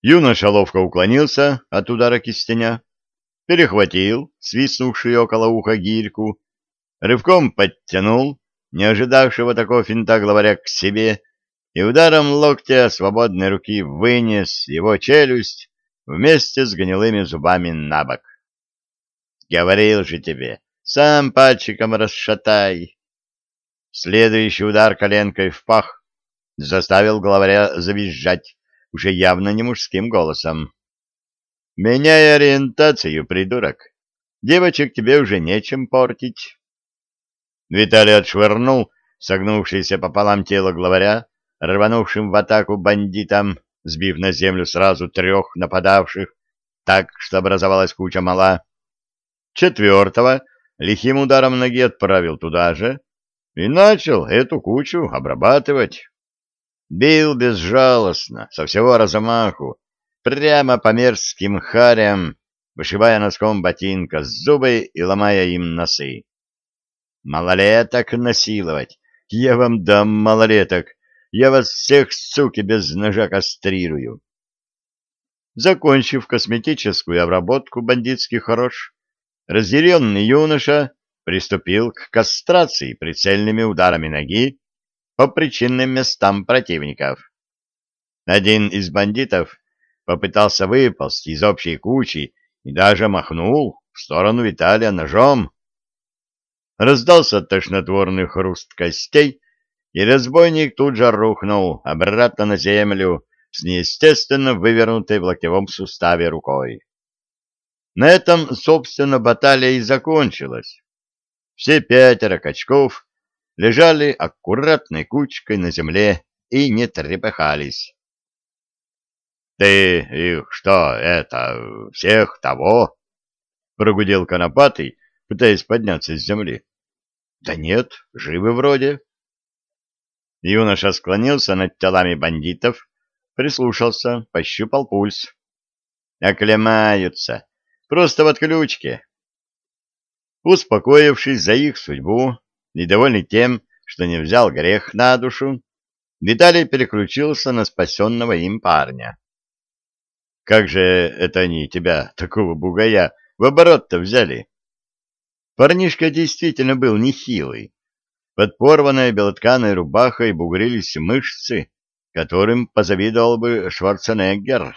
Юноша ловко уклонился от удара кистеня, перехватил свистнувший около уха гирьку, рывком подтянул не ожидавшего такого финта главаря к себе и ударом локтя свободной руки вынес его челюсть вместе с гнилыми зубами на бок. «Говорил же тебе, сам пальчиком расшатай!» Следующий удар коленкой в пах заставил главаря завизжать уже явно не мужским голосом. «Меняй ориентацию, придурок! Девочек тебе уже нечем портить!» Виталий отшвырнул согнувшееся пополам тело главаря, рванувшим в атаку бандитам, сбив на землю сразу трех нападавших, так что образовалась куча мала. Четвертого лихим ударом ноги отправил туда же и начал эту кучу обрабатывать. Бил безжалостно, со всего размаху, прямо по мерзким харям, вышибая носком ботинка с зубы и ломая им носы. Малолеток насиловать. Я вам дам малолеток. Я вас всех, суки, без ножа кастрирую. Закончив косметическую обработку бандитских рож, разъяренный юноша приступил к кастрации прицельными ударами ноги по причинным местам противников. Один из бандитов попытался выползти из общей кучи и даже махнул в сторону Виталия ножом. Раздался тошнотворный хруст костей, и разбойник тут же рухнул обратно на землю с неестественно вывернутой в локтевом суставе рукой. На этом, собственно, баталия и закончилась. Все пятеро качков лежали аккуратной кучкой на земле и не трепыхались. — Ты их что, это, всех того? — прогудел Конопатый, пытаясь подняться с земли. — Да нет, живы вроде. Юноша склонился над телами бандитов, прислушался, пощупал пульс. Оклемаются, просто в отключке. Успокоившись за их судьбу, недовольный тем, что не взял грех на душу, Виталий переключился на спасенного им парня. «Как же это они тебя, такого бугая, в оборот-то взяли?» Парнишка действительно был нехилый. Под порванной белотканой рубахой бугрились мышцы, которым позавидовал бы Шварценеггер.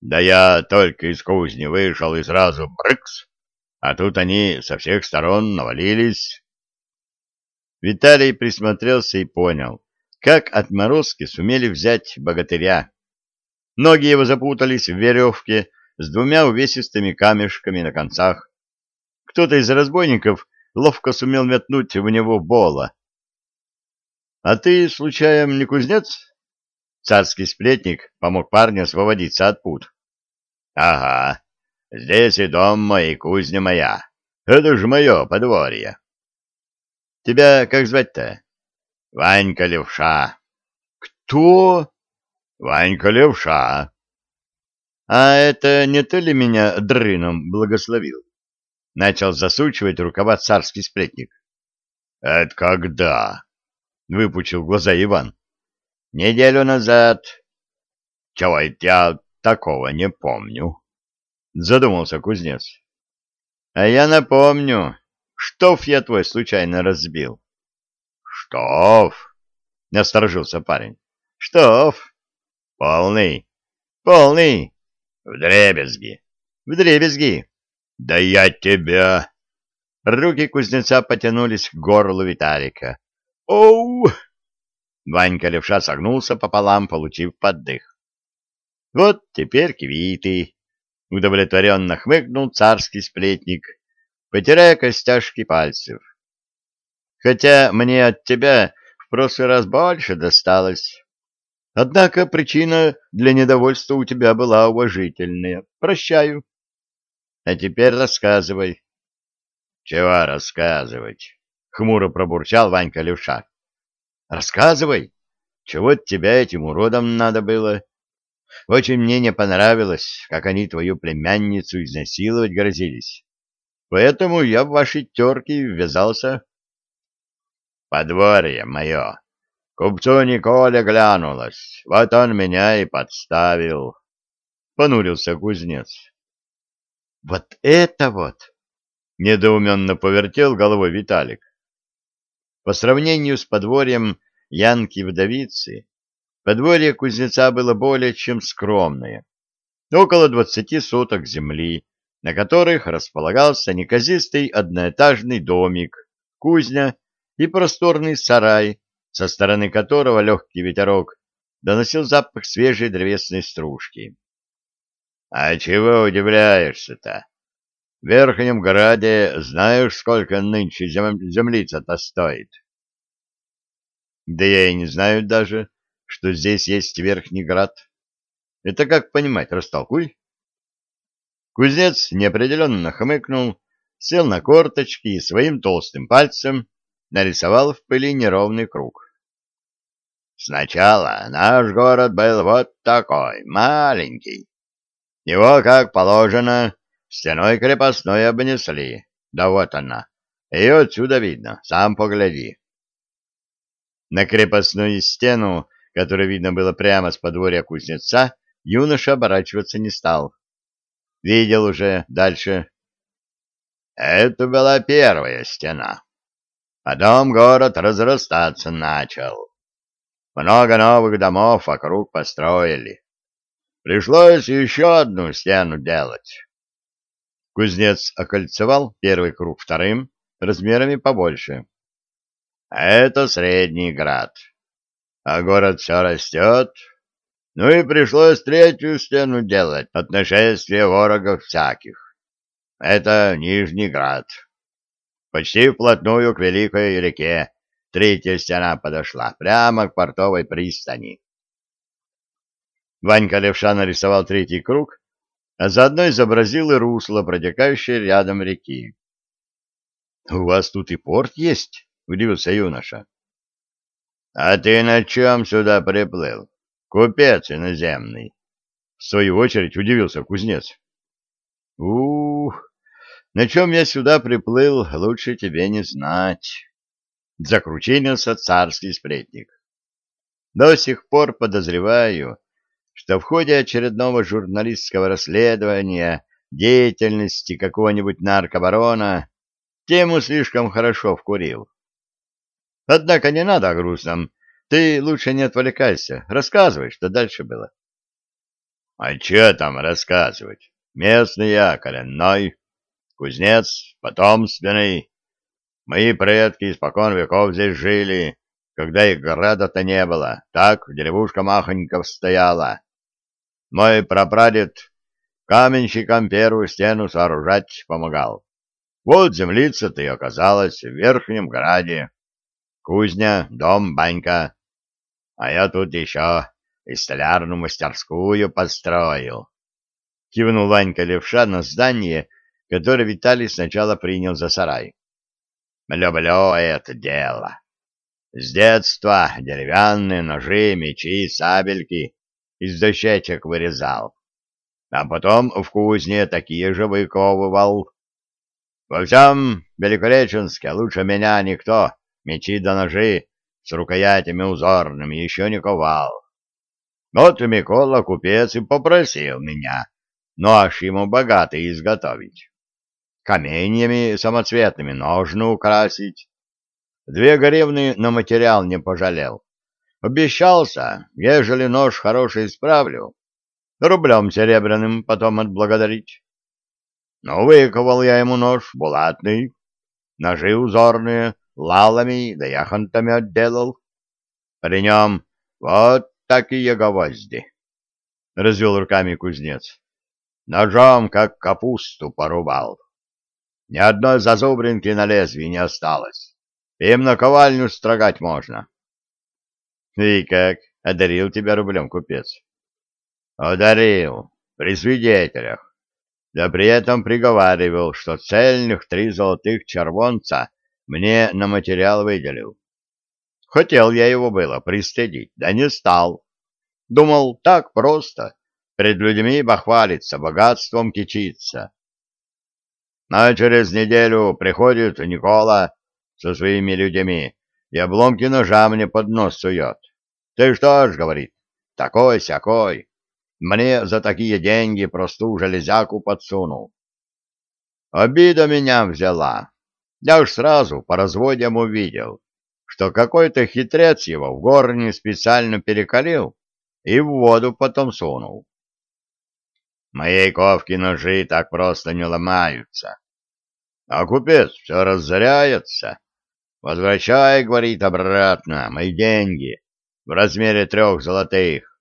Да я только из кузни вышел и сразу брыкс, а тут они со всех сторон навалились. Виталий присмотрелся и понял, как отморозки сумели взять богатыря. Ноги его запутались в веревке с двумя увесистыми камешками на концах. Кто-то из разбойников ловко сумел метнуть в него бола. — А ты, случаем, не кузнец? Царский сплетник помог парню освободиться от пут. — Ага, здесь и дом мой, и кузня моя. Это же мое подворье. — Тебя как звать-то? — Ванька Левша. — Кто? — Ванька Левша. — А это не ты ли меня дрыном благословил? — начал засучивать рукава царский сплетник. — Это когда? — выпучил глаза Иван. — Неделю назад. — Чего я такого не помню? — задумался кузнец. — А я напомню, штоф я твой случайно разбил. — Штоф? — насторожился парень. — Штоф? — Полный. — Полный. — Вдребезги. — Вдребезги. «Да я тебя!» Руки кузнеца потянулись к горлу Виталика. «Оу!» Ванька левша согнулся пополам, получив поддых. «Вот теперь квиты!» — удовлетворенно хмыкнул царский сплетник, потирая костяшки пальцев. «Хотя мне от тебя в прошлый раз больше досталось. Однако причина для недовольства у тебя была уважительная. Прощаю». А теперь рассказывай. — Чего рассказывать? — хмуро пробурчал Ванька Левша. — Рассказывай. Чего тебя этим уродом надо было? Очень мне не понравилось, как они твою племянницу изнасиловать грозились. Поэтому я в ваши терки ввязался. — Подворье мое. Купцу Николе глянулась, вот он меня и подставил. Понурился кузнец. Вот это вот! Недоуменно повертел головой Виталик. По сравнению с подворьем Янки-вдовицы, подворье кузнеца было более чем скромное. Около двадцати соток земли, на которых располагался неказистый одноэтажный домик, кузня и просторный сарай, со стороны которого легкий ветерок доносил запах свежей древесной стружки. — А чего удивляешься-то? В Верхнем Граде знаешь, сколько нынче зем... землица-то стоит? — Да я и не знаю даже, что здесь есть Верхний Град. Это как понимать, растолкуй. Кузнец неопределенно хмыкнул, сел на корточки и своим толстым пальцем нарисовал в пыли неровный круг. Сначала наш город был вот такой, маленький. Его, как положено, стеной крепостной обнесли. Да вот она. Ее отсюда видно, сам погляди. На крепостную стену, которая видно было прямо с подворья кузнеца, юноша оборачиваться не стал. Видел уже дальше. Это была первая стена. Потом город разрастаться начал. Много новых домов вокруг построили. Пришлось еще одну стену делать. Кузнец окольцевал первый круг вторым, размерами побольше. Это средний град. А город все растет. Ну и пришлось третью стену делать от нашествия ворогов всяких. Это Нижний град. Почти вплотную к Великой реке Третья стена подошла прямо к портовой пристани. Ванька Левша нарисовал третий круг, а заодно изобразил и русло, протекающее рядом реки. — У вас тут и порт есть? — удивился юноша. — А ты на чем сюда приплыл? Купец иноземный. В свою очередь удивился кузнец. — Ух, на чем я сюда приплыл, лучше тебе не знать закручинился царский сплетник. До сих пор подозреваю, что в ходе очередного журналистского расследования деятельности какого-нибудь наркобарона тему слишком хорошо вкурил. Однако не надо о грустном. Ты лучше не отвлекайся. Рассказывай, что дальше было. — А что там рассказывать? Местный я, коренной, кузнец, потомственный, Мои предки испокон веков здесь жили, когда и града-то не было, так деревушка Махоньков стояла. Мой прапрадед каменщикам первую стену сооружать помогал. Вот землица-то и оказалась в Верхнем Граде. Кузня, дом, банька. А я тут еще и столярную мастерскую построил. Кивнул Ванька левша на здание, которое Виталий сначала принял за сарай. Люблю это дело. С детства деревянные ножи, мечи, сабельки из дощечек вырезал. А потом в кузне такие же выковывал. Во всем Великореченске лучше меня никто мечи да ножи с рукоятями узорными еще не ковал. Вот и Микола купец и попросил меня нож ему богатый изготовить каменьями самоцветными ножны украсить. Две горевны на материал не пожалел. Обещался, ежели нож хороший исправлю, рублем серебряным потом отблагодарить. Ну, выковал я ему нож булатный, ножи узорные, лалами да яхонтами отделал. При нем вот такие гвозди. Развел руками кузнец. Ножом, как капусту, порубал. Ни одной зазубринки на лезвии не осталось. Им на ковальню строгать можно. — И как, одарил тебя рублем купец? — Одарил, при свидетелях. Да при этом приговаривал, что цельных три золотых червонца мне на материал выделил. Хотел я его было пристыдить, да не стал. Думал, так просто, пред людьми бахвалиться, богатством кичиться. А через неделю приходит Никола со своими людьми, и обломки ножа мне под нос сует. Ты что ж, говорит, такой-сякой, мне за такие деньги простую железяку подсунул. Обида меня взяла. Я уж сразу по разводям увидел, что какой-то хитрец его в горне специально перекалил и в воду потом сунул. Моей ковки ножи так просто не ломаются. А купец все разоряется. Возвращай, говорит, обратно мои деньги в размере трех золотых,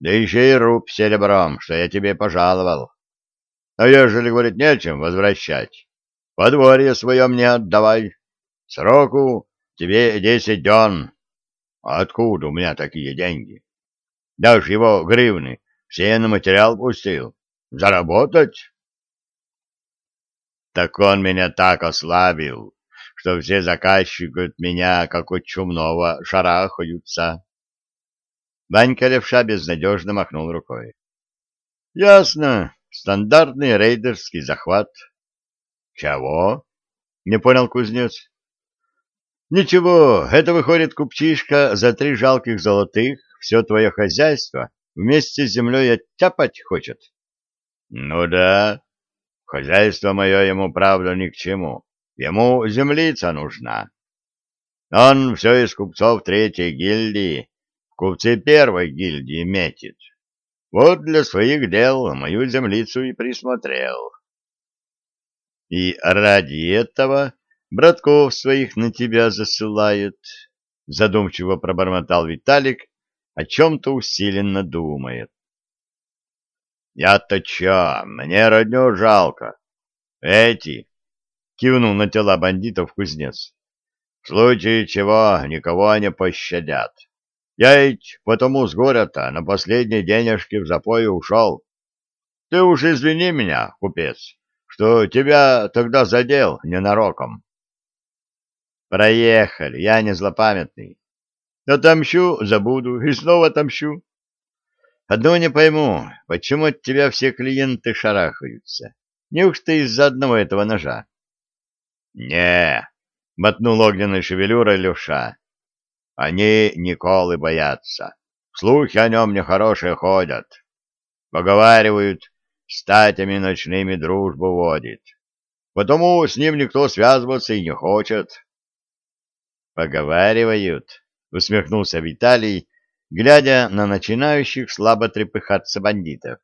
да еще и руб серебром, что я тебе пожаловал. А ежели, говорит, нечем возвращать, подворье свое мне отдавай. Сроку тебе десять дён. Откуда у меня такие деньги? Даже его гривны все на материал пустил. Заработать? Так он меня так ослабил, что все заказчики от меня, как от чумного, шарахаются. Ванька левша безнадежно махнул рукой. — Ясно. Стандартный рейдерский захват. — Чего? — не понял кузнец. — Ничего, это выходит купчишка за три жалких золотых все твое хозяйство вместе с землей оттяпать хочет. — Ну да, хозяйство мое ему, правда, ни к чему. Ему землица нужна. Он все из купцов третьей гильдии купцы первой гильдии метит. Вот для своих дел мою землицу и присмотрел. И ради этого братков своих на тебя засылает, задумчиво пробормотал Виталик, о чем-то усиленно думает. Я-то чё, мне родню жалко. Эти, кивнул на тела бандитов кузнец, в случае чего никого не пощадят. Я ведь потому с горя-то на последние денежки в запое ушел. Ты уж извини меня, купец, что тебя тогда задел ненароком. Проехали, я не злопамятный. Отомщу, забуду и снова отомщу. Одно не пойму, почему от тебя все клиенты шарахаются? Неужто из-за одного этого ножа? — Не, — мотнул огненной шевелюрой Левша. Они Николы боятся. Слухи о нем нехорошие ходят. Поговаривают, статями ночными дружбу водит. Потому с ним никто связываться и не хочет. Поговаривают, усмехнулся Виталий, глядя на начинающих слабо трепыхаться бандитов.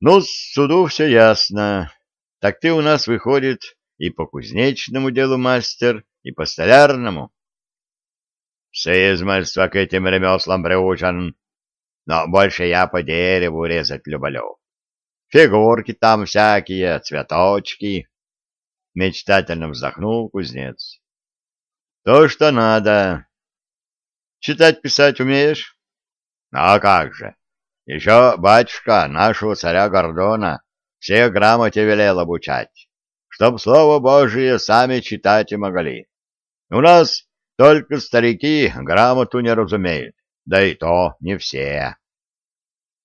Ну, с суду все ясно. Так ты у нас, выходит, и по кузнечному делу мастер, и по столярному. С измальства к этим ремеслам приучен, но больше я по дереву резать люблю. Фигурки там всякие, цветочки. Мечтательно вздохнул кузнец. То, что надо. Читать-писать умеешь? А как же. Еще батюшка нашего царя Гордона все грамоте велел обучать, чтоб слово Божие сами читать и могли. У нас только старики грамоту не разумеют, да и то не все.